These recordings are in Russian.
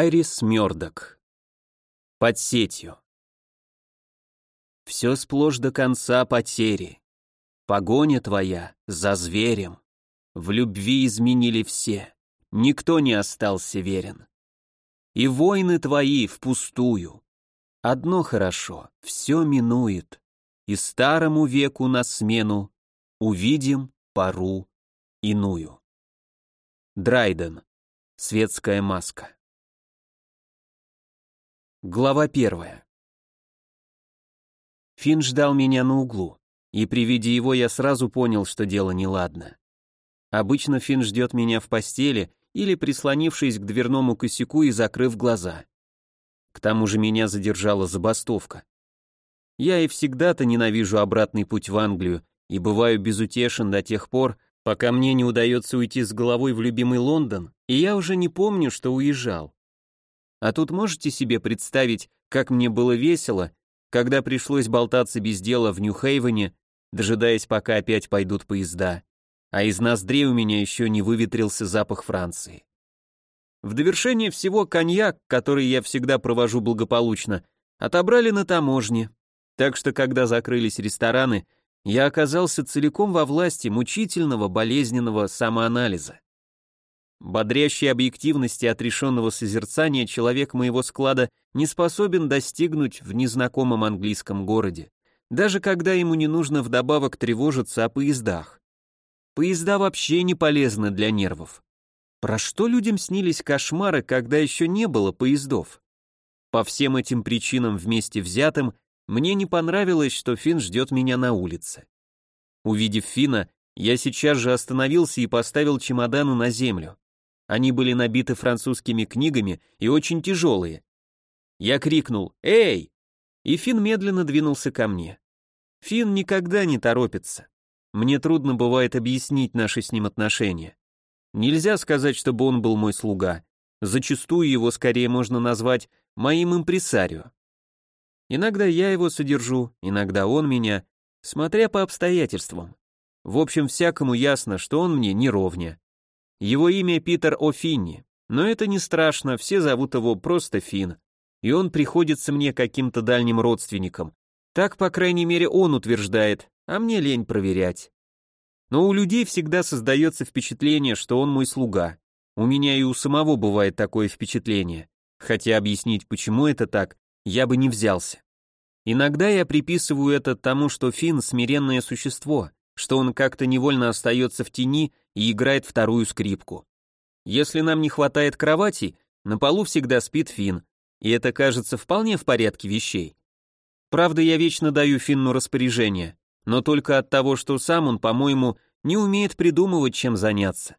Айрис Мёрдок. Под сетью. Все сплошь до конца потери. Погоня твоя за зверем. В любви изменили все, никто не остался верен. И войны твои впустую. Одно хорошо, все минует, и старому веку на смену увидим пару иную. Драйден. Светская маска. Глава первая. Финн ждал меня на углу, и при виде его я сразу понял, что дело неладно. Обычно Финн ждет меня в постели или прислонившись к дверному косяку и закрыв глаза. К тому же меня задержала забастовка. Я и всегда-то ненавижу обратный путь в Англию и бываю безутешен до тех пор, пока мне не удается уйти с головой в любимый Лондон, и я уже не помню, что уезжал. А тут можете себе представить, как мне было весело, когда пришлось болтаться без дела в Нью-Хейвене, дожидаясь, пока опять пойдут поезда, а из ноздрей у меня еще не выветрился запах Франции. В довершение всего коньяк, который я всегда провожу благополучно, отобрали на таможне, так что когда закрылись рестораны, я оказался целиком во власти мучительного болезненного самоанализа. Бодрящей объективности отрешенного созерцания человек моего склада не способен достигнуть в незнакомом английском городе, даже когда ему не нужно вдобавок тревожиться о поездах. Поезда вообще не полезны для нервов. Про что людям снились кошмары, когда еще не было поездов? По всем этим причинам вместе взятым, мне не понравилось, что Финн ждет меня на улице. Увидев Фина, я сейчас же остановился и поставил чемоданы на землю. Они были набиты французскими книгами и очень тяжелые. Я крикнул «Эй!» и Финн медленно двинулся ко мне. Финн никогда не торопится. Мне трудно бывает объяснить наши с ним отношения. Нельзя сказать, чтобы он был мой слуга. Зачастую его скорее можно назвать моим импресарио. Иногда я его содержу, иногда он меня, смотря по обстоятельствам. В общем, всякому ясно, что он мне не ровня. Его имя Питер О'Финни, но это не страшно, все зовут его просто Фин, и он приходится мне каким-то дальним родственником. Так, по крайней мере, он утверждает, а мне лень проверять. Но у людей всегда создается впечатление, что он мой слуга. У меня и у самого бывает такое впечатление, хотя объяснить, почему это так, я бы не взялся. Иногда я приписываю это тому, что Фин смиренное существо, что он как-то невольно остается в тени и играет вторую скрипку. Если нам не хватает кровати, на полу всегда спит Фин, и это кажется вполне в порядке вещей. Правда, я вечно даю Финну распоряжение, но только от того, что сам он, по-моему, не умеет придумывать, чем заняться.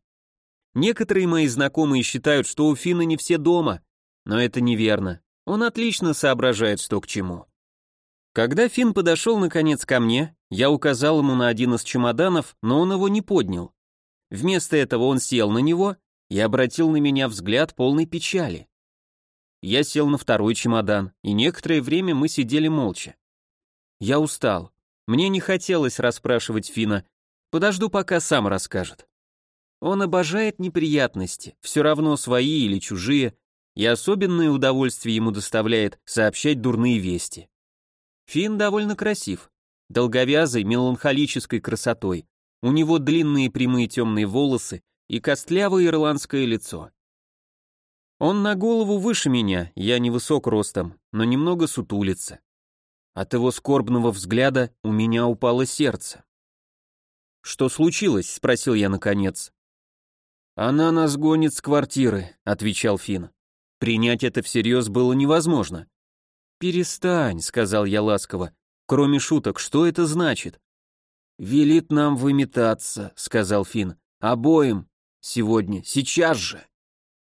Некоторые мои знакомые считают, что у Фина не все дома, но это неверно. Он отлично соображает, что к чему. Когда Фин подошел наконец ко мне, я указал ему на один из чемоданов, но он его не поднял. Вместо этого он сел на него и обратил на меня взгляд полной печали. Я сел на второй чемодан, и некоторое время мы сидели молча. Я устал. Мне не хотелось расспрашивать Фина. Подожду, пока сам расскажет. Он обожает неприятности, все равно свои или чужие, и особенное удовольствие ему доставляет сообщать дурные вести. Фин довольно красив, долговязой, меланхолической красотой. У него длинные прямые темные волосы и костлявое ирландское лицо. Он на голову выше меня, я невысок ростом, но немного сутулится. От его скорбного взгляда у меня упало сердце. «Что случилось?» — спросил я наконец. «Она нас гонит с квартиры», — отвечал Финн. Принять это всерьез было невозможно. «Перестань», — сказал я ласково. Кроме шуток, что это значит? Велит нам выметаться, сказал Фин. Обоим. Сегодня, сейчас же.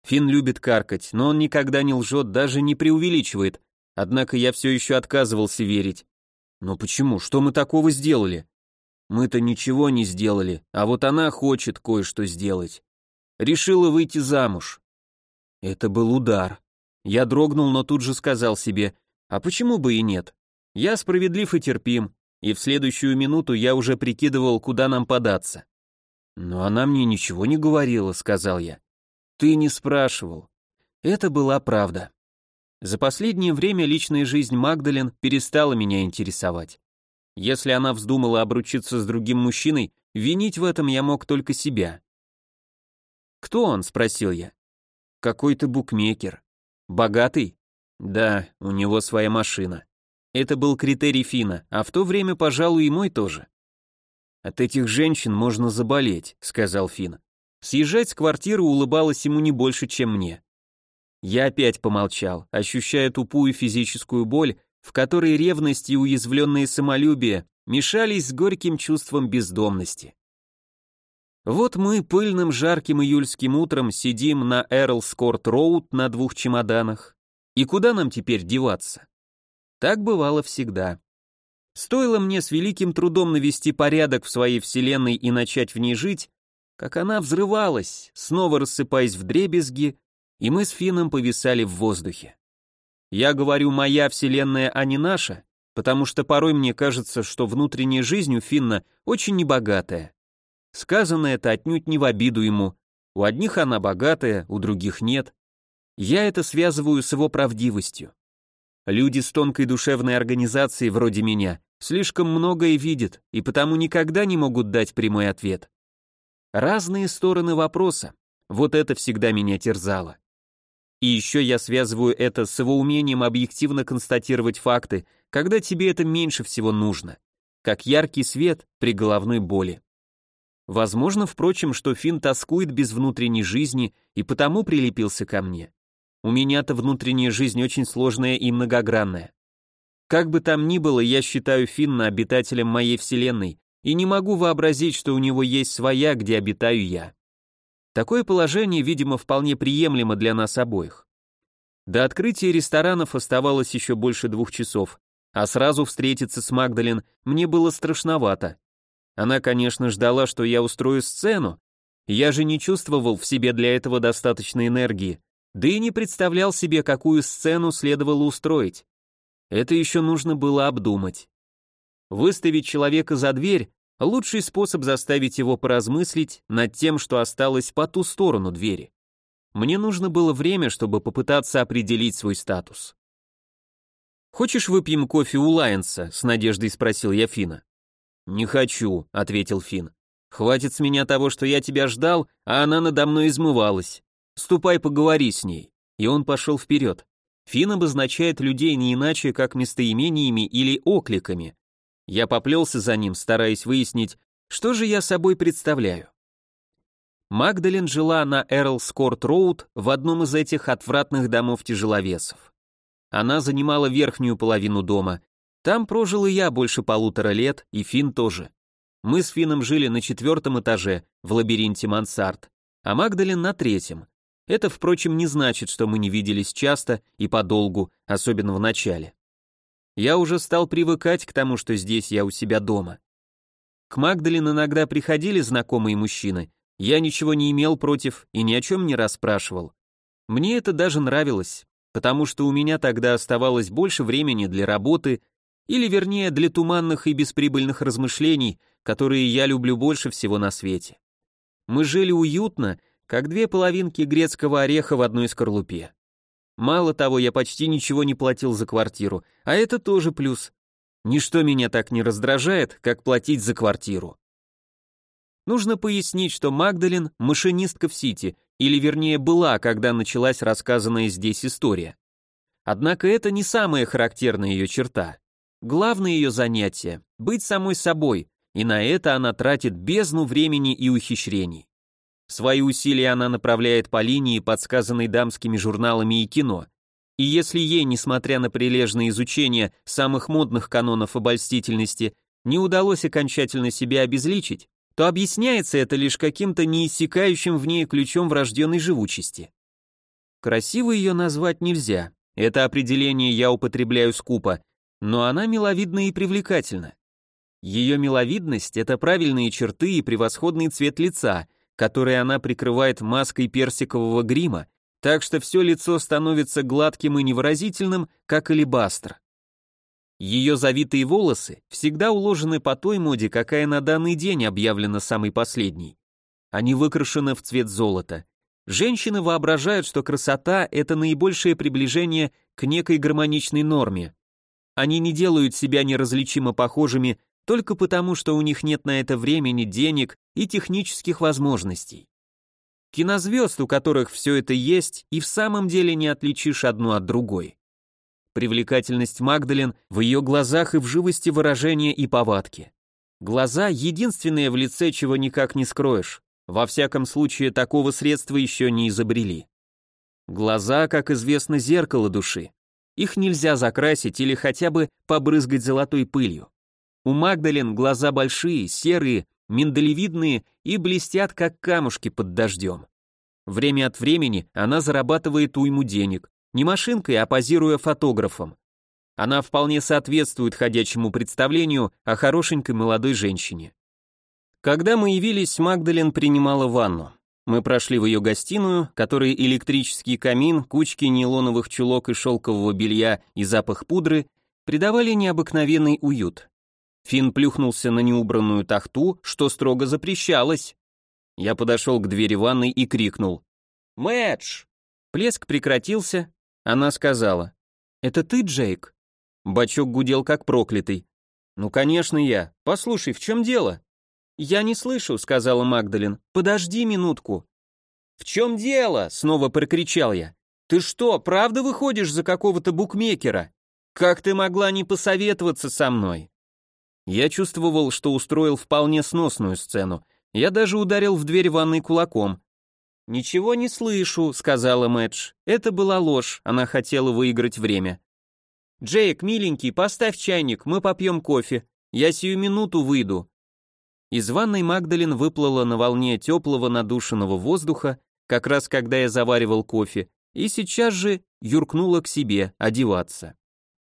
Фин любит каркать, но он никогда не лжет, даже не преувеличивает. Однако я все еще отказывался верить. Но почему? Что мы такого сделали? Мы-то ничего не сделали, а вот она хочет кое-что сделать. Решила выйти замуж. Это был удар. Я дрогнул, но тут же сказал себе, а почему бы и нет? Я справедлив и терпим, и в следующую минуту я уже прикидывал, куда нам податься. Но она мне ничего не говорила, сказал я. Ты не спрашивал. Это была правда. За последнее время личная жизнь Магдален перестала меня интересовать. Если она вздумала обручиться с другим мужчиной, винить в этом я мог только себя. «Кто он?» — спросил я. «Какой-то букмекер. Богатый?» «Да, у него своя машина. Это был критерий Фина, а в то время, пожалуй, и мой тоже». «От этих женщин можно заболеть», — сказал Фин. Съезжать с квартиры улыбалась ему не больше, чем мне. Я опять помолчал, ощущая тупую физическую боль, в которой ревность и уязвленное самолюбие мешались с горьким чувством бездомности. Вот мы пыльным жарким июльским утром сидим на Эрлскорт-Роуд на двух чемоданах. И куда нам теперь деваться? Так бывало всегда. Стоило мне с великим трудом навести порядок в своей вселенной и начать в ней жить, как она взрывалась, снова рассыпаясь в дребезги, и мы с Финном повисали в воздухе. Я говорю «моя вселенная», а не наша, потому что порой мне кажется, что внутренняя жизнь у Финна очень небогатая. Сказано это отнюдь не в обиду ему. У одних она богатая, у других нет. Я это связываю с его правдивостью. Люди с тонкой душевной организацией вроде меня слишком многое видят и потому никогда не могут дать прямой ответ. Разные стороны вопроса. Вот это всегда меня терзало. И еще я связываю это с его умением объективно констатировать факты, когда тебе это меньше всего нужно, как яркий свет при головной боли. Возможно, впрочем, что Финн тоскует без внутренней жизни и потому прилепился ко мне. У меня-то внутренняя жизнь очень сложная и многогранная. Как бы там ни было, я считаю Финна обитателем моей вселенной, и не могу вообразить, что у него есть своя, где обитаю я. Такое положение, видимо, вполне приемлемо для нас обоих. До открытия ресторанов оставалось еще больше двух часов, а сразу встретиться с Магдалин мне было страшновато. Она, конечно, ждала, что я устрою сцену, я же не чувствовал в себе для этого достаточной энергии, да и не представлял себе, какую сцену следовало устроить. Это еще нужно было обдумать. Выставить человека за дверь Лучший способ заставить его поразмыслить над тем, что осталось по ту сторону двери. Мне нужно было время, чтобы попытаться определить свой статус. «Хочешь выпьем кофе у Лайенса?» — с надеждой спросил я Фина. «Не хочу», — ответил Фин. «Хватит с меня того, что я тебя ждал, а она надо мной измывалась. Ступай поговори с ней». И он пошел вперед. Фин обозначает людей не иначе, как местоимениями или окликами, я поплелся за ним, стараясь выяснить, что же я собой представляю. Магдалин жила на Эрлскорт-Роуд в одном из этих отвратных домов тяжеловесов. Она занимала верхнюю половину дома. Там прожил и я больше полутора лет, и Финн тоже. Мы с Финном жили на четвертом этаже, в лабиринте мансард, а Магдалин на третьем. Это, впрочем, не значит, что мы не виделись часто и подолгу, особенно в начале. Я уже стал привыкать к тому, что здесь я у себя дома. К Магдалин иногда приходили знакомые мужчины, я ничего не имел против и ни о чем не расспрашивал. Мне это даже нравилось, потому что у меня тогда оставалось больше времени для работы, или вернее для туманных и бесприбыльных размышлений, которые я люблю больше всего на свете. Мы жили уютно, как две половинки грецкого ореха в одной скорлупе. Мало того, я почти ничего не платил за квартиру, а это тоже плюс. Ничто меня так не раздражает, как платить за квартиру. Нужно пояснить, что Магдалин – машинистка в Сити, или вернее была, когда началась рассказанная здесь история. Однако это не самая характерная ее черта. Главное ее занятие – быть самой собой, и на это она тратит бездну времени и ухищрений. Свои усилия она направляет по линии, подсказанной дамскими журналами и кино. И если ей, несмотря на прилежное изучение самых модных канонов обольстительности, не удалось окончательно себя обезличить, то объясняется это лишь каким-то неиссякающим в ней ключом врожденной живучести. Красиво ее назвать нельзя, это определение я употребляю скупо, но она миловидна и привлекательна. Ее миловидность — это правильные черты и превосходный цвет лица — который она прикрывает маской персикового грима, так что все лицо становится гладким и невыразительным, как алебастр. Ее завитые волосы всегда уложены по той моде, какая на данный день объявлена самой последней. Они выкрашены в цвет золота. Женщины воображают, что красота – это наибольшее приближение к некой гармоничной норме. Они не делают себя неразличимо похожими только потому, что у них нет на это времени, денег и технических возможностей. Кинозвезд, у которых все это есть, и в самом деле не отличишь одну от другой. Привлекательность Магдален в ее глазах и в живости выражения и повадки. Глаза — единственное в лице, чего никак не скроешь. Во всяком случае, такого средства еще не изобрели. Глаза, как известно, зеркало души. Их нельзя закрасить или хотя бы побрызгать золотой пылью. У Магдалин глаза большие, серые, миндалевидные и блестят, как камушки под дождем. Время от времени она зарабатывает уйму денег, не машинкой, а позируя фотографом. Она вполне соответствует ходячему представлению о хорошенькой молодой женщине. Когда мы явились, Магдален принимала ванну. Мы прошли в ее гостиную, которой электрический камин, кучки нейлоновых чулок и шелкового белья и запах пудры придавали необыкновенный уют. Финн плюхнулся на неубранную тахту, что строго запрещалось. Я подошел к двери ванной и крикнул. «Мэтч!» Плеск прекратился, она сказала. «Это ты, Джейк?» Бачок гудел как проклятый. «Ну, конечно, я. Послушай, в чем дело?» «Я не слышу», — сказала Магдалин. «Подожди минутку». «В чем дело?» — снова прокричал я. «Ты что, правда выходишь за какого-то букмекера? Как ты могла не посоветоваться со мной?» Я чувствовал, что устроил вполне сносную сцену. Я даже ударил в дверь ванной кулаком. «Ничего не слышу», — сказала Мэтч. Это была ложь, она хотела выиграть время. «Джейк, миленький, поставь чайник, мы попьем кофе. Я сию минуту выйду. Из ванной Магдалин выплыла на волне теплого надушенного воздуха, как раз когда я заваривал кофе, и сейчас же юркнула к себе одеваться.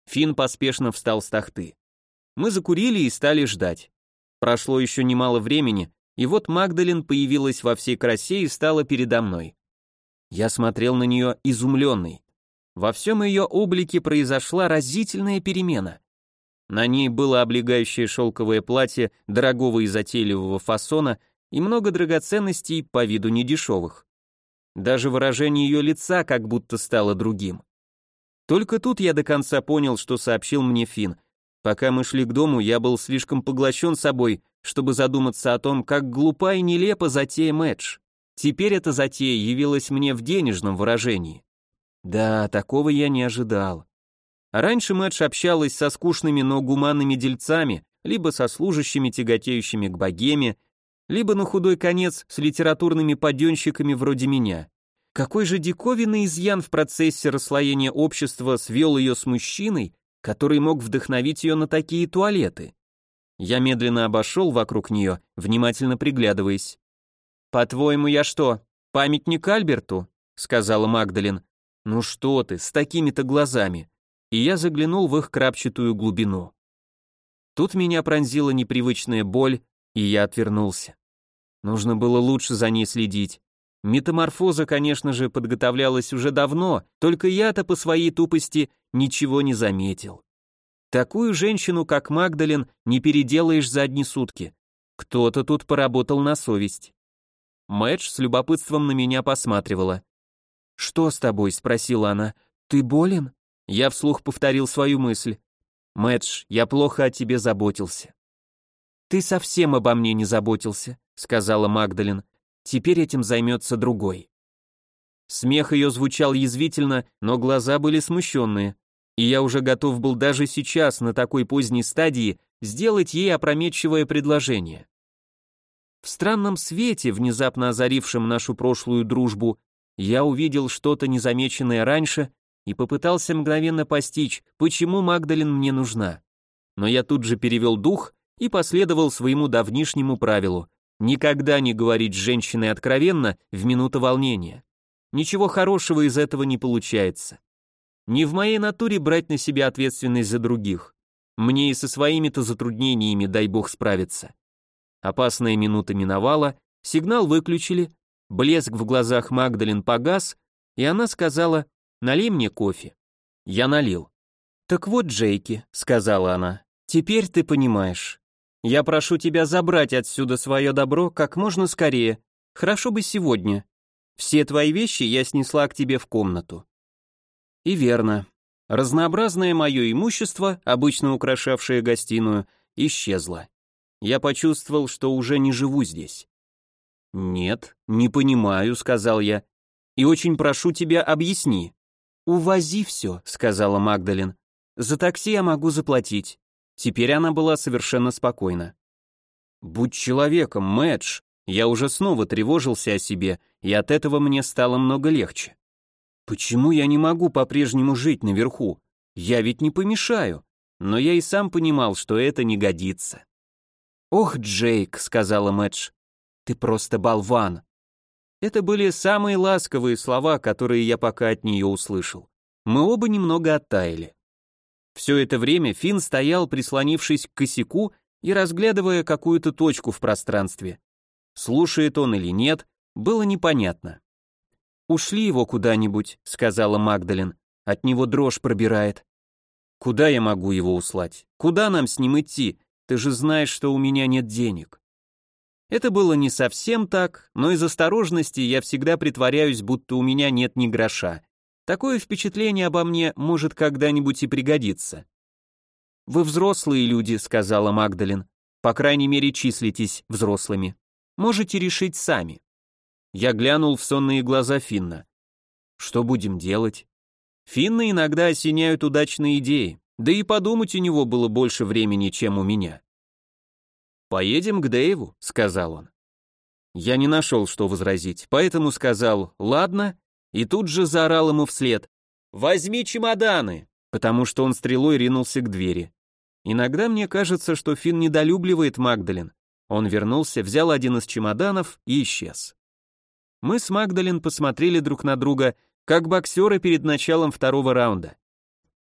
Финн поспешно встал с тахты. Мы закурили и стали ждать. Прошло еще немало времени, и вот Магдалин появилась во всей красе и стала передо мной. Я смотрел на нее изумленный. Во всем ее облике произошла разительная перемена. На ней было облегающее шелковое платье дорогого и затейливого фасона и много драгоценностей по виду недешевых. Даже выражение ее лица как будто стало другим. Только тут я до конца понял, что сообщил мне Финн. Пока мы шли к дому, я был слишком поглощен собой, чтобы задуматься о том, как глупа и нелепа затея Мэтч. Теперь эта затея явилась мне в денежном выражении. Да, такого я не ожидал. Раньше Мэтч общалась со скучными, но гуманными дельцами, либо со служащими, тяготеющими к богеме, либо на худой конец с литературными паденщиками вроде меня. Какой же диковинный изъян в процессе расслоения общества свел ее с мужчиной, который мог вдохновить ее на такие туалеты? Я медленно обошел вокруг нее, внимательно приглядываясь. «По-твоему, я что, памятник Альберту?» — сказала Магдалин. «Ну что ты, с такими-то глазами и я заглянул в их крапчатую глубину. Тут меня пронзила непривычная боль, и я отвернулся. Нужно было лучше за ней следить. Метаморфоза, конечно же, подготовлялась уже давно, только я-то по своей тупости ничего не заметил. Такую женщину, как Магдалин, не переделаешь за одни сутки. Кто-то тут поработал на совесть. Мэтч с любопытством на меня посматривала. «Что с тобой?» — спросила она. «Ты болен?» Я вслух повторил свою мысль. «Мэтч, я плохо о тебе заботился». «Ты совсем обо мне не заботился», — сказала Магдалин. «Теперь этим займется другой». Смех ее звучал язвительно, но глаза были смущенные, и я уже готов был даже сейчас, на такой поздней стадии, сделать ей опрометчивое предложение. В странном свете, внезапно озарившем нашу прошлую дружбу, я увидел что-то незамеченное раньше и попытался мгновенно постичь, почему Магдалин мне нужна. Но я тут же перевел дух и последовал своему давнишнему правилу никогда не говорить с женщиной откровенно в минуту волнения. Ничего хорошего из этого не получается. Не в моей натуре брать на себя ответственность за других. Мне и со своими-то затруднениями, дай бог, справиться. Опасная минута миновала, сигнал выключили, блеск в глазах Магдалин погас, и она сказала Налей мне кофе». Я налил. «Так вот, Джейки», — сказала она, — «теперь ты понимаешь. Я прошу тебя забрать отсюда свое добро как можно скорее, хорошо бы сегодня. Все твои вещи я снесла к тебе в комнату». И верно. Разнообразное мое имущество, обычно украшавшее гостиную, исчезло. Я почувствовал, что уже не живу здесь. «Нет, не понимаю», — сказал я. «И очень прошу тебя, объясни». «Увози все», — сказала Магдалин. «За такси я могу заплатить». Теперь она была совершенно спокойна. «Будь человеком, Мэдж!» Я уже снова тревожился о себе, и от этого мне стало много легче. Почему я не могу по-прежнему жить наверху? Я ведь не помешаю. Но я и сам понимал, что это не годится. «Ох, Джейк», — сказала Мэдж, — «ты просто болван». Это были самые ласковые слова, которые я пока от нее услышал. Мы оба немного оттаяли. Все это время Финн стоял, прислонившись к косяку и разглядывая какую-то точку в пространстве. Слушает он или нет, было непонятно. «Ушли его куда-нибудь», — сказала Магдалин. «От него дрожь пробирает». «Куда я могу его услать? Куда нам с ним идти? Ты же знаешь, что у меня нет денег». Это было не совсем так, но из осторожности я всегда притворяюсь, будто у меня нет ни гроша. Такое впечатление обо мне может когда-нибудь и пригодиться. «Вы взрослые люди», — сказала Магдалин. «По крайней мере, числитесь взрослыми. Можете решить сами». Я глянул в сонные глаза Финна. Что будем делать? Финна иногда осеняют удачные идеи, да и подумать у него было больше времени, чем у меня. «Поедем к Дэйву», — сказал он. Я не нашел, что возразить, поэтому сказал «ладно», и тут же заорал ему вслед «Возьми чемоданы!», потому что он стрелой ринулся к двери. Иногда мне кажется, что Финн недолюбливает Магдалин. Он вернулся, взял один из чемоданов и исчез. Мы с Магдалин посмотрели друг на друга, как боксеры перед началом второго раунда.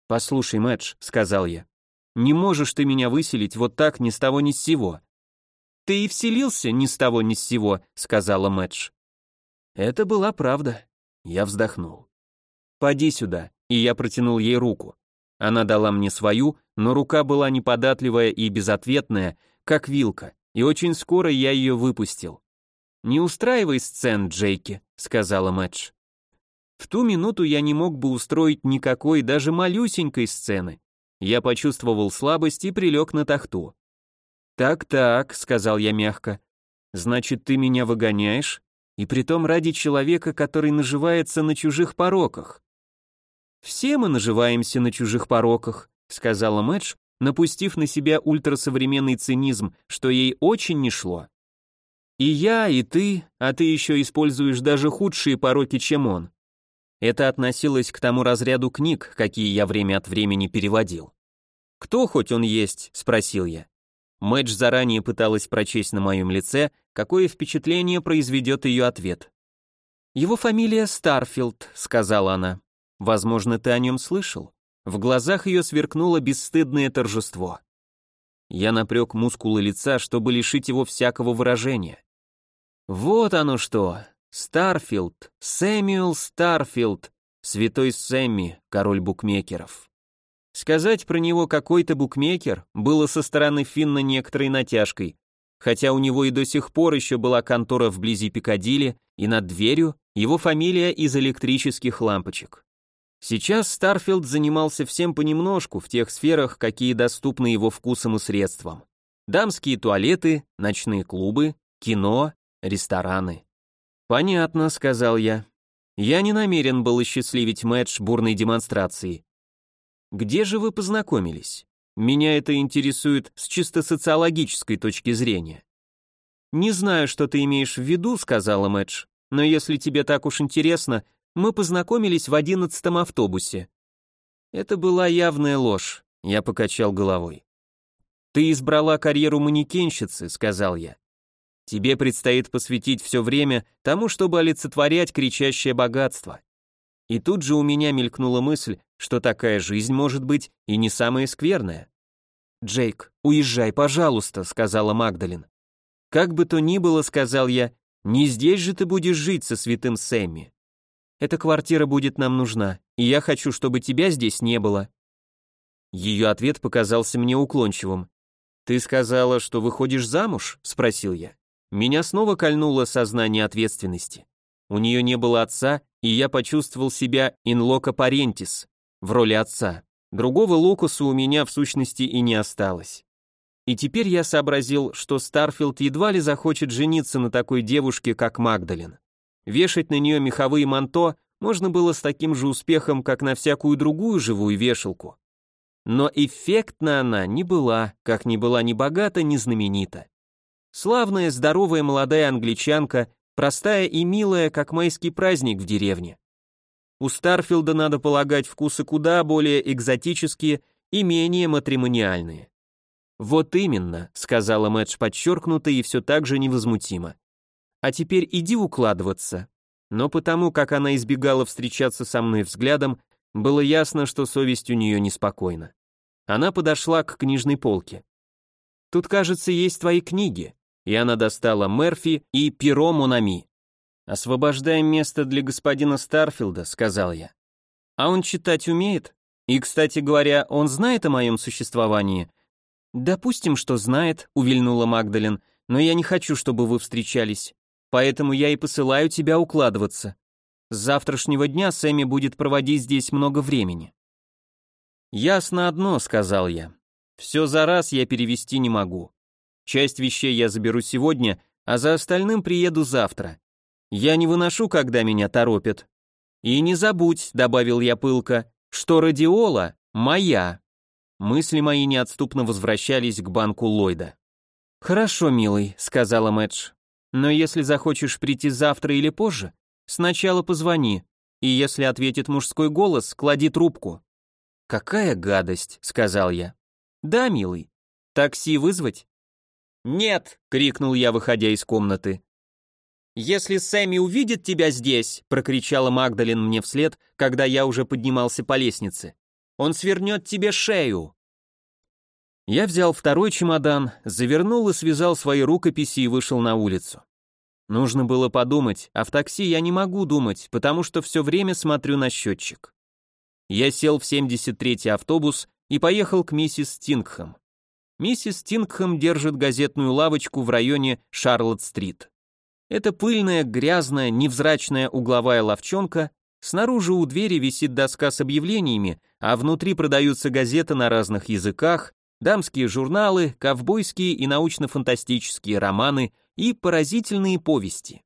«Послушай, Мэтч», — сказал я, — «не можешь ты меня выселить вот так ни с того ни с сего». «Ты и вселился ни с того ни с сего», — сказала Мэтч. Это была правда. Я вздохнул. «Поди сюда», и я протянул ей руку. Она дала мне свою, но рука была неподатливая и безответная, как вилка, и очень скоро я ее выпустил. «Не устраивай сцен, Джейки», — сказала Мэтч. В ту минуту я не мог бы устроить никакой, даже малюсенькой сцены. Я почувствовал слабость и прилег на тахту. «Так-так», — сказал я мягко, — «значит, ты меня выгоняешь? И притом ради человека, который наживается на чужих пороках». «Все мы наживаемся на чужих пороках», — сказала Мэтч, напустив на себя ультрасовременный цинизм, что ей очень не шло. И я, и ты, а ты еще используешь даже худшие пороки, чем он. Это относилось к тому разряду книг, какие я время от времени переводил. «Кто хоть он есть?» — спросил я. Мэдж заранее пыталась прочесть на моем лице, какое впечатление произведет ее ответ. «Его фамилия Старфилд», — сказала она. «Возможно, ты о нем слышал?» В глазах ее сверкнуло бесстыдное торжество. Я напряг мускулы лица, чтобы лишить его всякого выражения. Вот оно что. Старфилд, Сэмюэл Старфилд, святой Сэмми, король букмекеров. Сказать про него какой-то букмекер было со стороны Финна некоторой натяжкой, хотя у него и до сих пор еще была контора вблизи Пикадилли, и над дверью его фамилия из электрических лампочек. Сейчас Старфилд занимался всем понемножку в тех сферах, какие доступны его вкусам и средствам. Дамские туалеты, ночные клубы, кино, рестораны. «Понятно», — сказал я. Я не намерен был счастливить Мэтч бурной демонстрацией. «Где же вы познакомились? Меня это интересует с чисто социологической точки зрения». «Не знаю, что ты имеешь в виду», — сказала Мэтч, «но если тебе так уж интересно, мы познакомились в одиннадцатом автобусе. Это была явная ложь, я покачал головой. Ты избрала карьеру манекенщицы, сказал я. Тебе предстоит посвятить все время тому, чтобы олицетворять кричащее богатство. И тут же у меня мелькнула мысль, что такая жизнь может быть и не самая скверная. «Джейк, уезжай, пожалуйста», — сказала Магдалин. «Как бы то ни было», — сказал я, — «не здесь же ты будешь жить со святым Сэмми. Эта квартира будет нам нужна, и я хочу, чтобы тебя здесь не было». Ее ответ показался мне уклончивым. «Ты сказала, что выходишь замуж?» — спросил я. Меня снова кольнуло сознание ответственности. У нее не было отца, и я почувствовал себя loco parentis, в роли отца. Другого локуса у меня в сущности и не осталось. И теперь я сообразил, что Старфилд едва ли захочет жениться на такой девушке, как Магдалин. Вешать на нее меховые манто можно было с таким же успехом, как на всякую другую живую вешалку. Но эффектна она не была, как не была ни богата, ни знаменита. Славная, здоровая молодая англичанка, простая и милая, как майский праздник в деревне. У Старфилда, надо полагать, вкусы куда более экзотические и менее матримониальные. «Вот именно», — сказала Мэтч подчеркнуто и все так же невозмутимо. «А теперь иди укладываться». Но потому, как она избегала встречаться со мной взглядом, было ясно, что совесть у нее неспокойна. Она подошла к книжной полке. «Тут, кажется, есть твои книги», и она достала Мерфи и перо Монами. «Освобождаем место для господина Старфилда», — сказал я. «А он читать умеет? И, кстати говоря, он знает о моем существовании?» «Допустим, что знает», — увильнула Магдалин, «но я не хочу, чтобы вы встречались. Поэтому я и посылаю тебя укладываться. С завтрашнего дня Сэмми будет проводить здесь много времени». «Ясно одно», — сказал я. «Все за раз я перевести не могу. Часть вещей я заберу сегодня, а за остальным приеду завтра. Я не выношу, когда меня торопят. И не забудь, добавил я пылко, что радиола моя. Мысли мои неотступно возвращались к банку Ллойда. Хорошо, милый, сказала Мэтч. Но если захочешь прийти завтра или позже, сначала позвони, и если ответит мужской голос, клади трубку. Какая гадость, сказал я. Да, милый. Такси вызвать? Нет, крикнул я, выходя из комнаты. «Если Сэмми увидит тебя здесь», — прокричала Магдалин мне вслед, когда я уже поднимался по лестнице, — «он свернет тебе шею». Я взял второй чемодан, завернул и связал свои рукописи и вышел на улицу. Нужно было подумать, а в такси я не могу думать, потому что все время смотрю на счетчик. Я сел в 73-й автобус и поехал к миссис Тингхэм. Миссис Тингхэм держит газетную лавочку в районе Шарлотт-стрит. Это пыльная, грязная, невзрачная угловая ловчонка, снаружи у двери висит доска с объявлениями, а внутри продаются газеты на разных языках, дамские журналы, ковбойские и научно-фантастические романы и поразительные повести.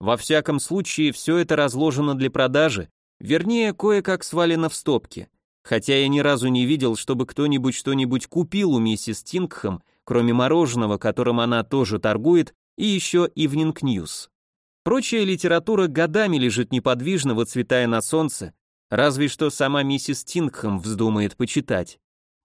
Во всяком случае, все это разложено для продажи, вернее, кое-как свалено в стопки, хотя я ни разу не видел, чтобы кто-нибудь что-нибудь купил у миссис Тингхэм, кроме мороженого, которым она тоже торгует, и еще Evening News. Прочая литература годами лежит неподвижно, выцветая на солнце, разве что сама миссис Тингхэм вздумает почитать.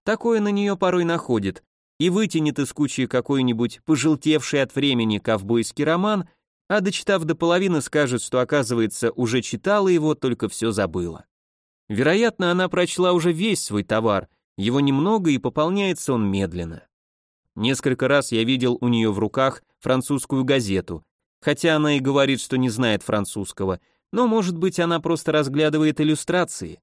Такое на нее порой находит, и вытянет из кучи какой-нибудь пожелтевший от времени ковбойский роман, а дочитав до половины скажет, что оказывается уже читала его, только все забыла. Вероятно, она прочла уже весь свой товар, его немного и пополняется он медленно. Несколько раз я видел у нее в руках французскую газету, хотя она и говорит, что не знает французского, но, может быть, она просто разглядывает иллюстрации.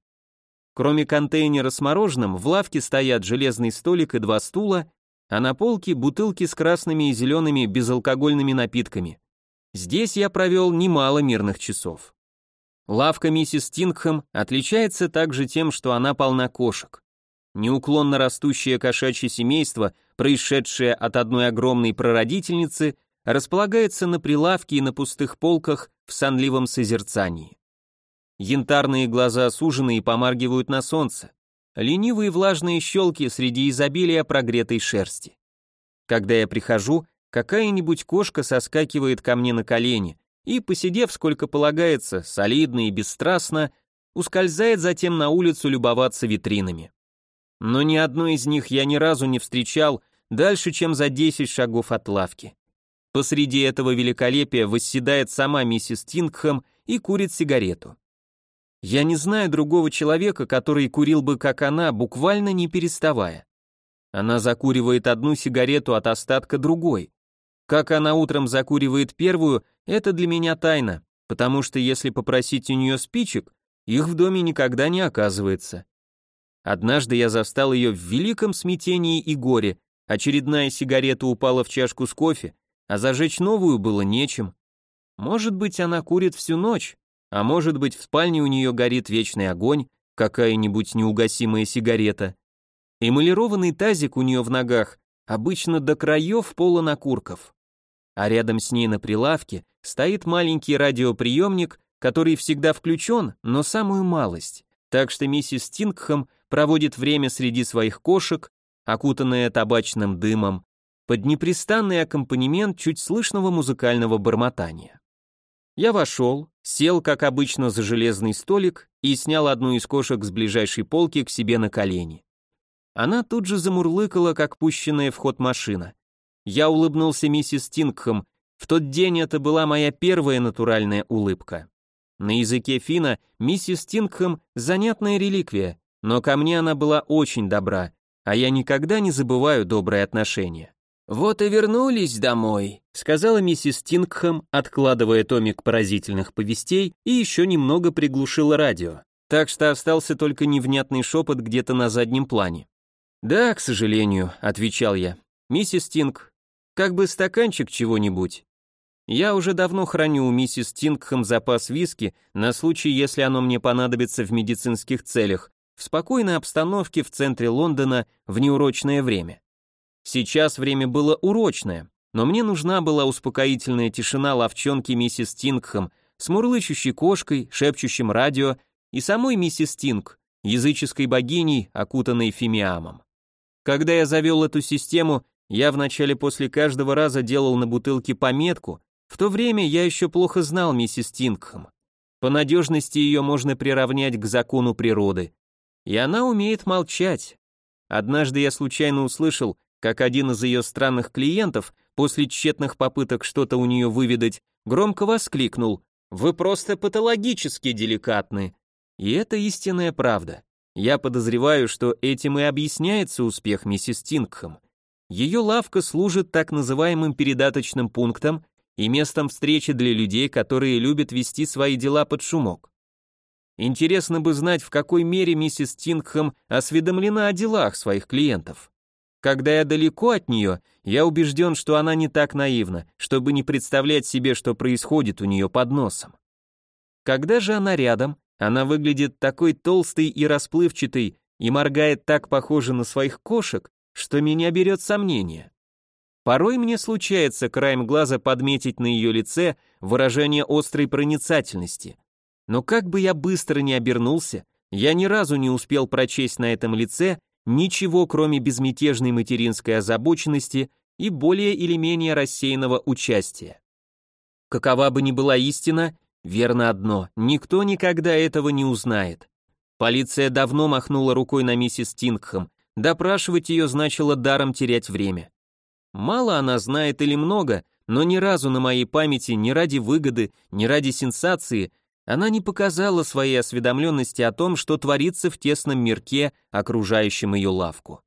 Кроме контейнера с мороженым, в лавке стоят железный столик и два стула, а на полке бутылки с красными и зелеными безалкогольными напитками. Здесь я провел немало мирных часов. Лавка миссис Тингхэм отличается также тем, что она полна кошек. Неуклонно растущее кошачье семейство происшедшее от одной огромной прародительницы, располагается на прилавке и на пустых полках в сонливом созерцании. Янтарные глаза сужены и помаргивают на солнце, ленивые влажные щелки среди изобилия прогретой шерсти. Когда я прихожу, какая-нибудь кошка соскакивает ко мне на колени и, посидев сколько полагается, солидно и бесстрастно, ускользает затем на улицу любоваться витринами. Но ни одной из них я ни разу не встречал дальше, чем за 10 шагов от лавки. Посреди этого великолепия восседает сама миссис Тингхэм и курит сигарету. Я не знаю другого человека, который курил бы, как она, буквально не переставая. Она закуривает одну сигарету от остатка другой. Как она утром закуривает первую, это для меня тайна, потому что если попросить у нее спичек, их в доме никогда не оказывается. Однажды я застал ее в великом смятении и горе, Очередная сигарета упала в чашку с кофе, а зажечь новую было нечем. Может быть, она курит всю ночь, а может быть, в спальне у нее горит вечный огонь, какая-нибудь неугасимая сигарета. Эмалированный тазик у нее в ногах обычно до краев полон окурков. А рядом с ней на прилавке стоит маленький радиоприемник, который всегда включен, но самую малость. Так что миссис Тингхэм проводит время среди своих кошек, окутанная табачным дымом, под непрестанный аккомпанемент чуть слышного музыкального бормотания. Я вошел, сел, как обычно, за железный столик и снял одну из кошек с ближайшей полки к себе на колени. Она тут же замурлыкала, как пущенная в ход машина. Я улыбнулся миссис Тингхэм. В тот день это была моя первая натуральная улыбка. На языке фина миссис Тингхэм занятная реликвия, но ко мне она была очень добра, а я никогда не забываю добрые отношения. «Вот и вернулись домой», — сказала миссис Тингхэм, откладывая томик поразительных повестей и еще немного приглушила радио, так что остался только невнятный шепот где-то на заднем плане. «Да, к сожалению», — отвечал я. «Миссис Тинг, как бы стаканчик чего-нибудь». Я уже давно храню у миссис Тингхэм запас виски на случай, если оно мне понадобится в медицинских целях, в спокойной обстановке в центре Лондона в неурочное время. Сейчас время было урочное, но мне нужна была успокоительная тишина ловчонки миссис Тингхэм с мурлычущей кошкой, шепчущим радио и самой миссис Тинг, языческой богиней, окутанной фимиамом. Когда я завел эту систему, я вначале после каждого раза делал на бутылке пометку, в то время я еще плохо знал миссис Тингхэм. По надежности ее можно приравнять к закону природы. И она умеет молчать. Однажды я случайно услышал, как один из ее странных клиентов, после тщетных попыток что-то у нее выведать, громко воскликнул «Вы просто патологически деликатны». И это истинная правда. Я подозреваю, что этим и объясняется успех миссис Тингхэм. Ее лавка служит так называемым передаточным пунктом и местом встречи для людей, которые любят вести свои дела под шумок. Интересно бы знать, в какой мере миссис Тингхэм осведомлена о делах своих клиентов. Когда я далеко от нее, я убежден, что она не так наивна, чтобы не представлять себе, что происходит у нее под носом. Когда же она рядом, она выглядит такой толстой и расплывчатой и моргает так похоже на своих кошек, что меня берет сомнение. Порой мне случается краем глаза подметить на ее лице выражение острой проницательности. Но как бы я быстро ни обернулся, я ни разу не успел прочесть на этом лице ничего, кроме безмятежной материнской озабоченности и более или менее рассеянного участия. Какова бы ни была истина, верно одно, никто никогда этого не узнает. Полиция давно махнула рукой на миссис Тингхэм, допрашивать ее значило даром терять время. Мало она знает или много, но ни разу на моей памяти ни ради выгоды, ни ради сенсации она не показала своей осведомленности о том, что творится в тесном мирке, окружающем ее лавку.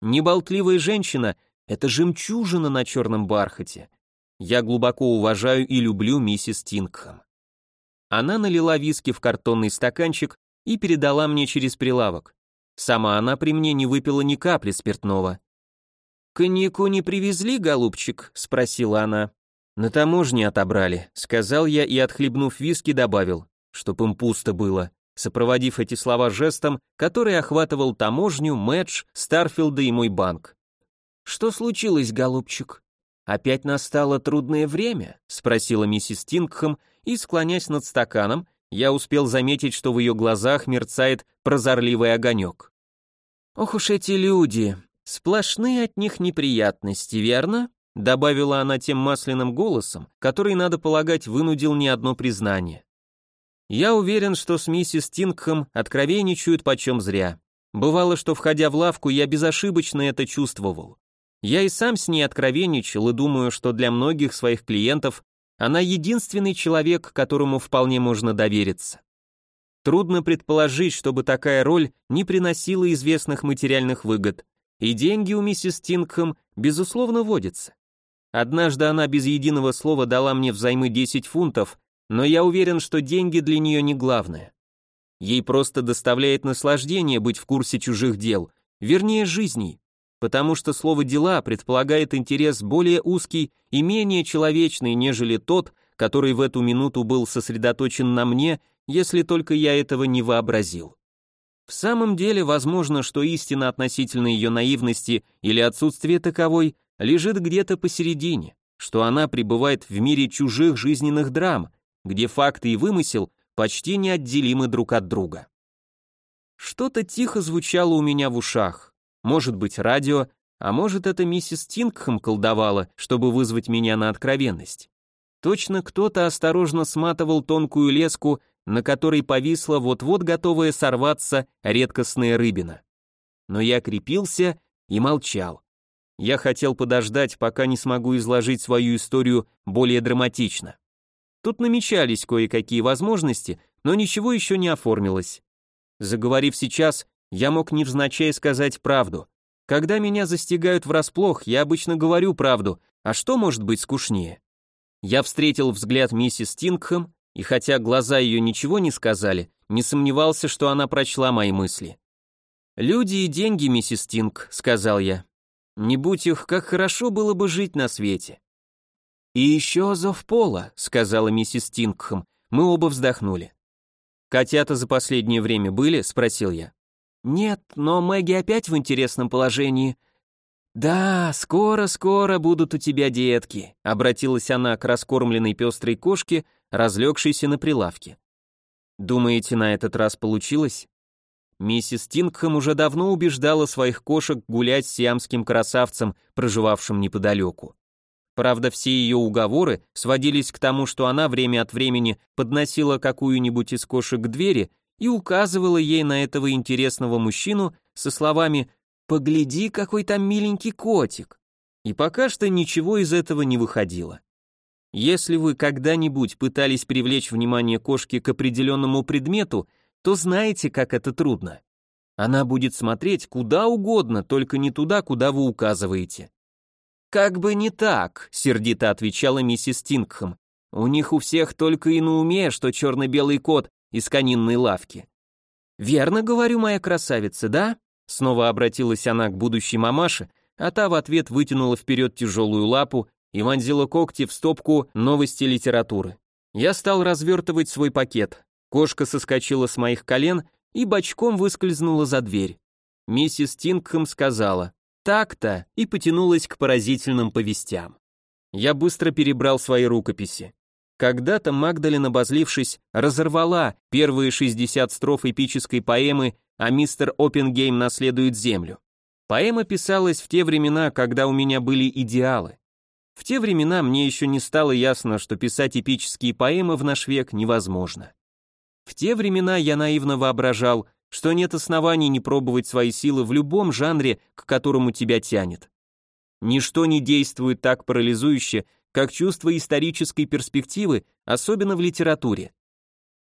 Неболтливая женщина — это жемчужина на черном бархате. Я глубоко уважаю и люблю миссис Тингхэм. Она налила виски в картонный стаканчик и передала мне через прилавок. Сама она при мне не выпила ни капли спиртного. «Коньяку не привезли, голубчик?» — спросила она. «На таможне отобрали», — сказал я и, отхлебнув виски, добавил, чтоб им пусто было, сопроводив эти слова жестом, который охватывал таможню, Мэдж, Старфилда и мой банк. «Что случилось, голубчик?» «Опять настало трудное время?» — спросила миссис Тингхэм, и, склонясь над стаканом, я успел заметить, что в ее глазах мерцает прозорливый огонек. «Ох уж эти люди!» Сплошные от них неприятности, верно? Добавила она тем масляным голосом, который, надо полагать, вынудил не одно признание. Я уверен, что с миссис Тингхэм откровенничают почем зря. Бывало, что, входя в лавку, я безошибочно это чувствовал. Я и сам с ней откровенничал и думаю, что для многих своих клиентов она единственный человек, которому вполне можно довериться. Трудно предположить, чтобы такая роль не приносила известных материальных выгод, и деньги у миссис Тингхэм, безусловно, водятся. Однажды она без единого слова дала мне взаймы 10 фунтов, но я уверен, что деньги для нее не главное. Ей просто доставляет наслаждение быть в курсе чужих дел, вернее жизней, потому что слово «дела» предполагает интерес более узкий и менее человечный, нежели тот, который в эту минуту был сосредоточен на мне, если только я этого не вообразил. В самом деле, возможно, что истина относительно ее наивности или отсутствия таковой лежит где-то посередине, что она пребывает в мире чужих жизненных драм, где факты и вымысел почти неотделимы друг от друга. Что-то тихо звучало у меня в ушах. Может быть, радио, а может, это миссис Тингхэм колдовала, чтобы вызвать меня на откровенность. Точно кто-то осторожно сматывал тонкую леску на которой повисла вот-вот готовая сорваться редкостная рыбина. Но я крепился и молчал. Я хотел подождать, пока не смогу изложить свою историю более драматично. Тут намечались кое-какие возможности, но ничего еще не оформилось. Заговорив сейчас, я мог невзначай сказать правду. Когда меня застигают врасплох, я обычно говорю правду, а что может быть скучнее? Я встретил взгляд миссис Тингхэм и хотя глаза ее ничего не сказали, не сомневался, что она прочла мои мысли. «Люди и деньги, миссис Тинг», — сказал я. «Не будь их, как хорошо было бы жить на свете». «И еще зов пола», — сказала миссис Тингхэм. Мы оба вздохнули. «Котята за последнее время были?» — спросил я. «Нет, но Мэгги опять в интересном положении». «Да, скоро-скоро будут у тебя детки», — обратилась она к раскормленной пестрой кошке, разлегшийся на прилавке. Думаете, на этот раз получилось? Миссис Тингхэм уже давно убеждала своих кошек гулять с сиамским красавцем, проживавшим неподалеку. Правда, все ее уговоры сводились к тому, что она время от времени подносила какую-нибудь из кошек к двери и указывала ей на этого интересного мужчину со словами «Погляди, какой там миленький котик». И пока что ничего из этого не выходило. Если вы когда-нибудь пытались привлечь внимание кошки к определенному предмету, то знаете, как это трудно. Она будет смотреть куда угодно, только не туда, куда вы указываете. «Как бы не так», — сердито отвечала миссис Тингхэм. «У них у всех только и на уме, что черно-белый кот из конинной лавки». «Верно говорю, моя красавица, да?» Снова обратилась она к будущей мамаше, а та в ответ вытянула вперед тяжелую лапу и вонзила когти в стопку новости литературы. Я стал развертывать свой пакет. Кошка соскочила с моих колен и бочком выскользнула за дверь. Миссис Тингхэм сказала «Так-то» и потянулась к поразительным повестям. Я быстро перебрал свои рукописи. Когда-то Магдалин, обозлившись, разорвала первые 60 строф эпической поэмы «А мистер Оппенгейм наследует землю». Поэма писалась в те времена, когда у меня были идеалы. В те времена мне еще не стало ясно, что писать эпические поэмы в наш век невозможно. В те времена я наивно воображал, что нет оснований не пробовать свои силы в любом жанре, к которому тебя тянет. Ничто не действует так парализующе, как чувство исторической перспективы, особенно в литературе.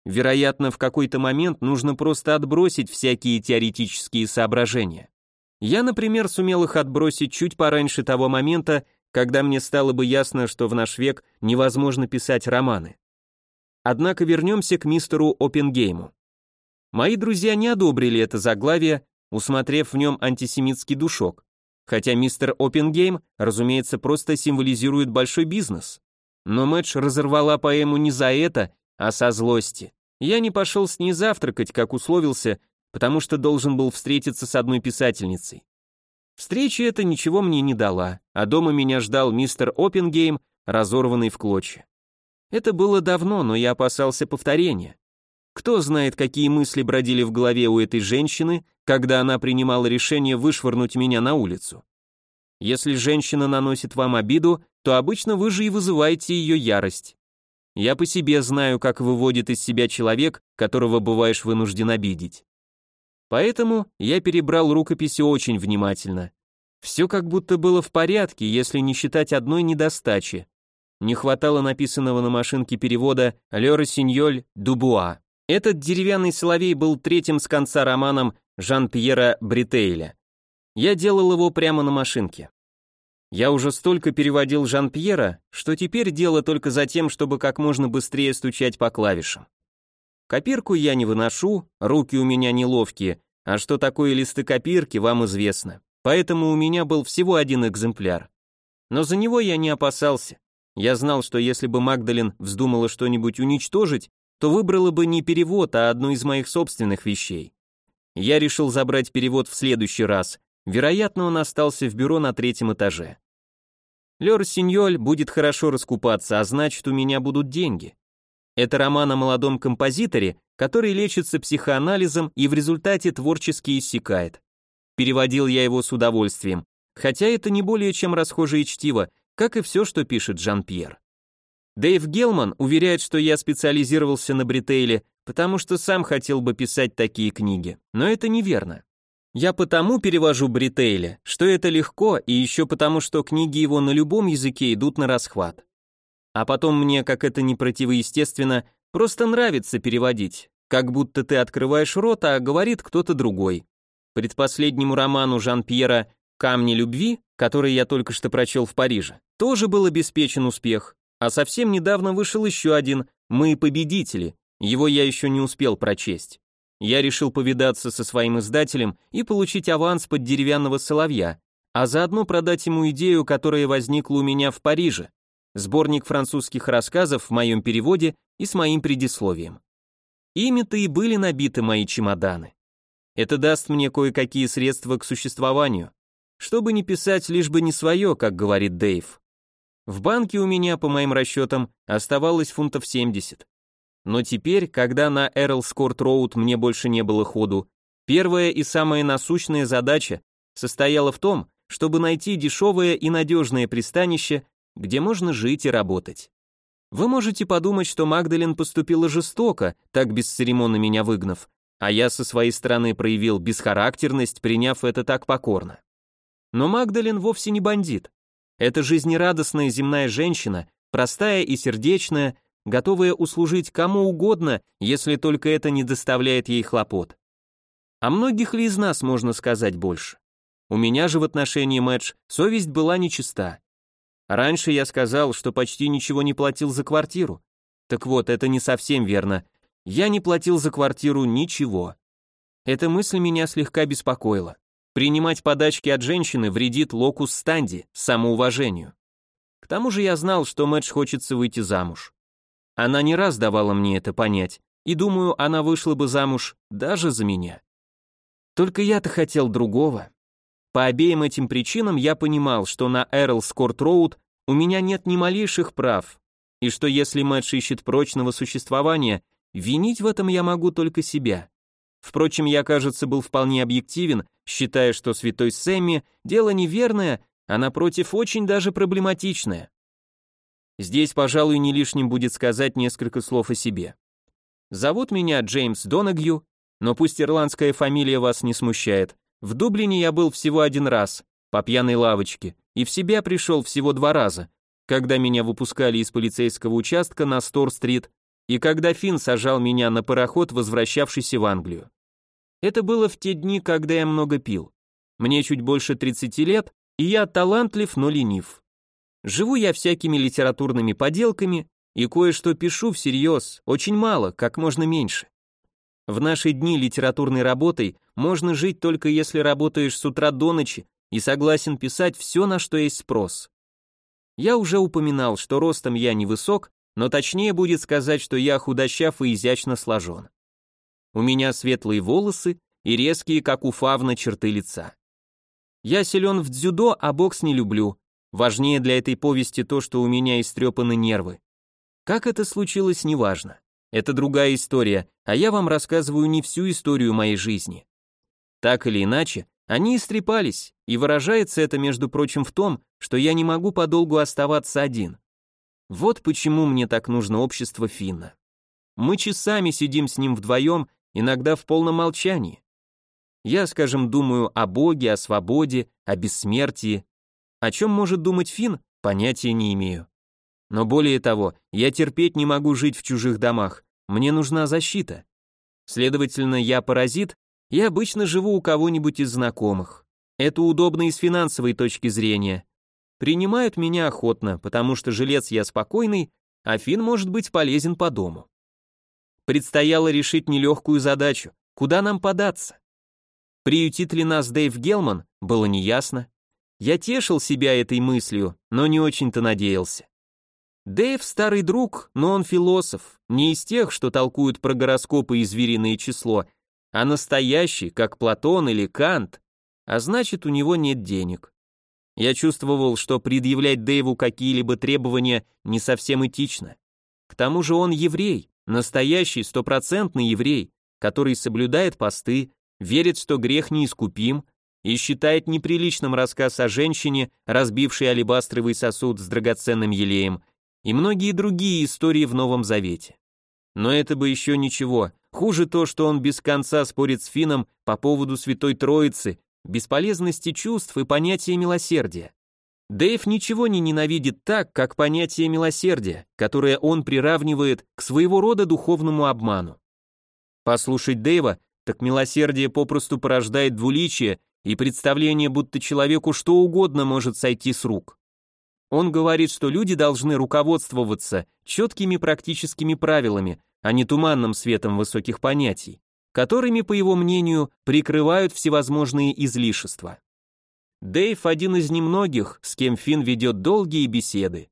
Вероятно, в какой-то момент нужно просто отбросить всякие теоретические соображения. Я, например, сумел их отбросить чуть пораньше того момента, когда мне стало бы ясно, что в наш век невозможно писать романы. Однако вернемся к мистеру Оппенгейму. Мои друзья не одобрили это заглавие, усмотрев в нем антисемитский душок, хотя мистер Оппенгейм, разумеется, просто символизирует большой бизнес. Но Мэтч разорвала поэму не за это, а со злости. Я не пошел с ней завтракать, как условился, потому что должен был встретиться с одной писательницей. Встреча эта ничего мне не дала, а дома меня ждал мистер Оппенгейм, разорванный в клочья. Это было давно, но я опасался повторения. Кто знает, какие мысли бродили в голове у этой женщины, когда она принимала решение вышвырнуть меня на улицу. Если женщина наносит вам обиду, то обычно вы же и вызываете ее ярость. Я по себе знаю, как выводит из себя человек, которого бываешь вынужден обидеть. Поэтому я перебрал рукописи очень внимательно. Все как будто было в порядке, если не считать одной недостачи. Не хватало написанного на машинке перевода «Лёра Синьоль Дубуа». Этот деревянный соловей был третьим с конца романом Жан-Пьера Бритейля. Я делал его прямо на машинке. Я уже столько переводил Жан-Пьера, что теперь дело только за тем, чтобы как можно быстрее стучать по клавишам. Копирку я не выношу, руки у меня неловкие, а что такое листы копирки, вам известно. Поэтому у меня был всего один экземпляр. Но за него я не опасался. Я знал, что если бы Магдалин вздумала что-нибудь уничтожить, то выбрала бы не перевод, а одну из моих собственных вещей. Я решил забрать перевод в следующий раз. Вероятно, он остался в бюро на третьем этаже. Лёр Синьоль будет хорошо раскупаться, а значит, у меня будут деньги. Это роман о молодом композиторе, который лечится психоанализом и в результате творчески иссякает. Переводил я его с удовольствием, хотя это не более чем расхожее чтиво, как и все, что пишет Жан-Пьер. Дэйв Гелман уверяет, что я специализировался на бритейле, потому что сам хотел бы писать такие книги, но это неверно. Я потому перевожу бритейля, что это легко, и еще потому, что книги его на любом языке идут на расхват. А потом мне, как это не противоестественно, просто нравится переводить, как будто ты открываешь рот, а говорит кто-то другой. Предпоследнему роману Жан-Пьера «Камни любви», который я только что прочел в Париже, тоже был обеспечен успех, а совсем недавно вышел еще один «Мы победители», его я еще не успел прочесть. Я решил повидаться со своим издателем и получить аванс под деревянного соловья, а заодно продать ему идею, которая возникла у меня в Париже. Сборник французских рассказов в моем переводе и с моим предисловием. Ими-то и были набиты мои чемоданы. Это даст мне кое-какие средства к существованию. Чтобы не писать лишь бы не свое, как говорит Дэйв. В банке у меня, по моим расчетам, оставалось фунтов 70. Но теперь, когда на Эрлскорт Роуд мне больше не было ходу, первая и самая насущная задача состояла в том, чтобы найти дешевое и надежное пристанище, где можно жить и работать. Вы можете подумать, что Магдалин поступила жестоко, так бесцеремонно меня выгнав, а я со своей стороны проявил бесхарактерность, приняв это так покорно. Но Магдалин вовсе не бандит. Это жизнерадостная земная женщина, простая и сердечная, готовая услужить кому угодно, если только это не доставляет ей хлопот. А многих ли из нас можно сказать больше? У меня же в отношении Мэтч совесть была нечиста. Раньше я сказал, что почти ничего не платил за квартиру. Так вот, это не совсем верно. Я не платил за квартиру ничего. Эта мысль меня слегка беспокоила. Принимать подачки от женщины вредит локус станди, самоуважению. К тому же я знал, что Мэтч хочется выйти замуж. Она не раз давала мне это понять, и думаю, она вышла бы замуж даже за меня. Только я-то хотел другого. По обеим этим причинам я понимал, что на Эрлс Корт Роуд у меня нет ни малейших прав, и что если Мэтч ищет прочного существования, винить в этом я могу только себя. Впрочем, я, кажется, был вполне объективен, считая, что святой Сэмми дело неверное, а напротив очень даже проблематичное. Здесь, пожалуй, не лишним будет сказать несколько слов о себе. Зовут меня Джеймс Донагью, но пусть ирландская фамилия вас не смущает. В Дублине я был всего один раз, по пьяной лавочке, и в себя пришел всего два раза, когда меня выпускали из полицейского участка на Стор-стрит и когда Финн сажал меня на пароход, возвращавшийся в Англию. Это было в те дни, когда я много пил. Мне чуть больше 30 лет, и я талантлив, но ленив. Живу я всякими литературными поделками и кое-что пишу всерьез, очень мало, как можно меньше. В наши дни литературной работой можно жить только если работаешь с утра до ночи и согласен писать все, на что есть спрос. Я уже упоминал, что ростом я невысок, но точнее будет сказать, что я худощав и изящно сложен. У меня светлые волосы и резкие, как у фавна, черты лица. Я силен в дзюдо, а бокс не люблю, Важнее для этой повести то, что у меня истрепаны нервы. Как это случилось, неважно. Это другая история, а я вам рассказываю не всю историю моей жизни. Так или иначе, они истрепались, и выражается это, между прочим, в том, что я не могу подолгу оставаться один. Вот почему мне так нужно общество Финна. Мы часами сидим с ним вдвоем, иногда в полном молчании. Я, скажем, думаю о Боге, о свободе, о бессмертии, о чем может думать Фин, понятия не имею. Но более того, я терпеть не могу жить в чужих домах, мне нужна защита. Следовательно, я паразит и обычно живу у кого-нибудь из знакомых. Это удобно и с финансовой точки зрения. Принимают меня охотно, потому что жилец я спокойный, а Фин может быть полезен по дому. Предстояло решить нелегкую задачу, куда нам податься. Приютит ли нас Дэйв Гелман, было неясно. Я тешил себя этой мыслью, но не очень-то надеялся. Дэйв старый друг, но он философ, не из тех, что толкуют про гороскопы и звериное число, а настоящий, как Платон или Кант, а значит у него нет денег. Я чувствовал, что предъявлять Дэйву какие-либо требования не совсем этично. К тому же он еврей, настоящий стопроцентный еврей, который соблюдает посты, верит, что грех неискупим, и считает неприличным рассказ о женщине, разбившей алебастровый сосуд с драгоценным елеем, и многие другие истории в Новом Завете. Но это бы еще ничего. Хуже то, что он без конца спорит с Фином по поводу Святой Троицы, бесполезности чувств и понятия милосердия. Дэйв ничего не ненавидит так, как понятие милосердия, которое он приравнивает к своего рода духовному обману. Послушать Дэйва, так милосердие попросту порождает двуличие и представление, будто человеку что угодно может сойти с рук. Он говорит, что люди должны руководствоваться четкими практическими правилами, а не туманным светом высоких понятий, которыми, по его мнению, прикрывают всевозможные излишества. Дэйв один из немногих, с кем Финн ведет долгие беседы.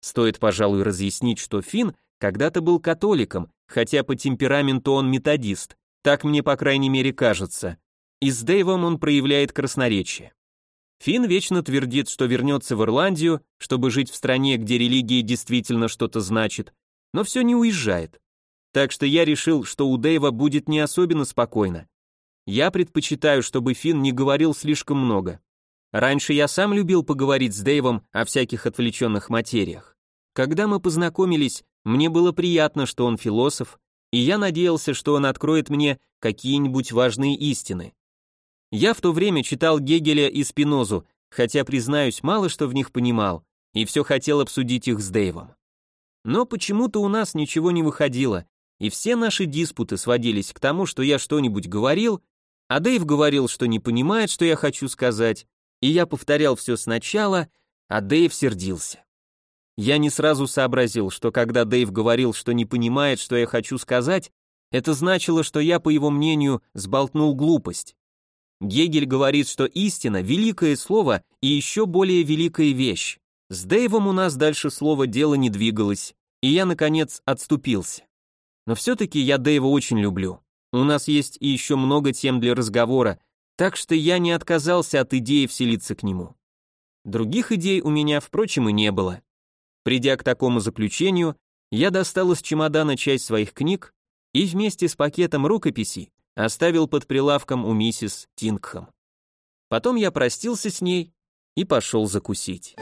Стоит, пожалуй, разъяснить, что Финн когда-то был католиком, хотя по темпераменту он методист, так мне, по крайней мере, кажется. И с Дэйвом он проявляет красноречие. Финн вечно твердит, что вернется в Ирландию, чтобы жить в стране, где религия действительно что-то значит, но все не уезжает. Так что я решил, что у Дэйва будет не особенно спокойно. Я предпочитаю, чтобы Финн не говорил слишком много. Раньше я сам любил поговорить с Дэйвом о всяких отвлеченных материях. Когда мы познакомились, мне было приятно, что он философ, и я надеялся, что он откроет мне какие-нибудь важные истины. Я в то время читал Гегеля и Спинозу, хотя, признаюсь, мало что в них понимал, и все хотел обсудить их с Дэйвом. Но почему-то у нас ничего не выходило, и все наши диспуты сводились к тому, что я что-нибудь говорил, а Дэйв говорил, что не понимает, что я хочу сказать, и я повторял все сначала, а Дэйв сердился. Я не сразу сообразил, что когда Дэйв говорил, что не понимает, что я хочу сказать, это значило, что я, по его мнению, сболтнул глупость. Гегель говорит, что истина – великое слово и еще более великая вещь. С Дэйвом у нас дальше слово дело не двигалось, и я, наконец, отступился. Но все-таки я Дэйва очень люблю. У нас есть и еще много тем для разговора, так что я не отказался от идеи вселиться к нему. Других идей у меня, впрочем, и не было. Придя к такому заключению, я достал из чемодана часть своих книг и вместе с пакетом рукописей оставил под прилавком у миссис Тингхэм. Потом я простился с ней и пошел закусить.